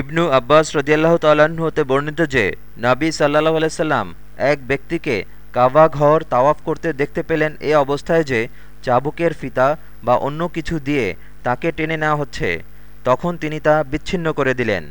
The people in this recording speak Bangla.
ইবনু আব্বাস রদিয়াল্লাহ তাল্লাহ্ন হতে বর্ণিত যে, নাবি সাল্লাহ আলাইসাল্লাম এক ব্যক্তিকে কাবা ঘর তাওয়াফ করতে দেখতে পেলেন এ অবস্থায় যে, চাবুকের ফিতা বা অন্য কিছু দিয়ে তাকে টেনে নেওয়া হচ্ছে। তখন তিনি তা বিচ্ছিন্ন করে দিলেন।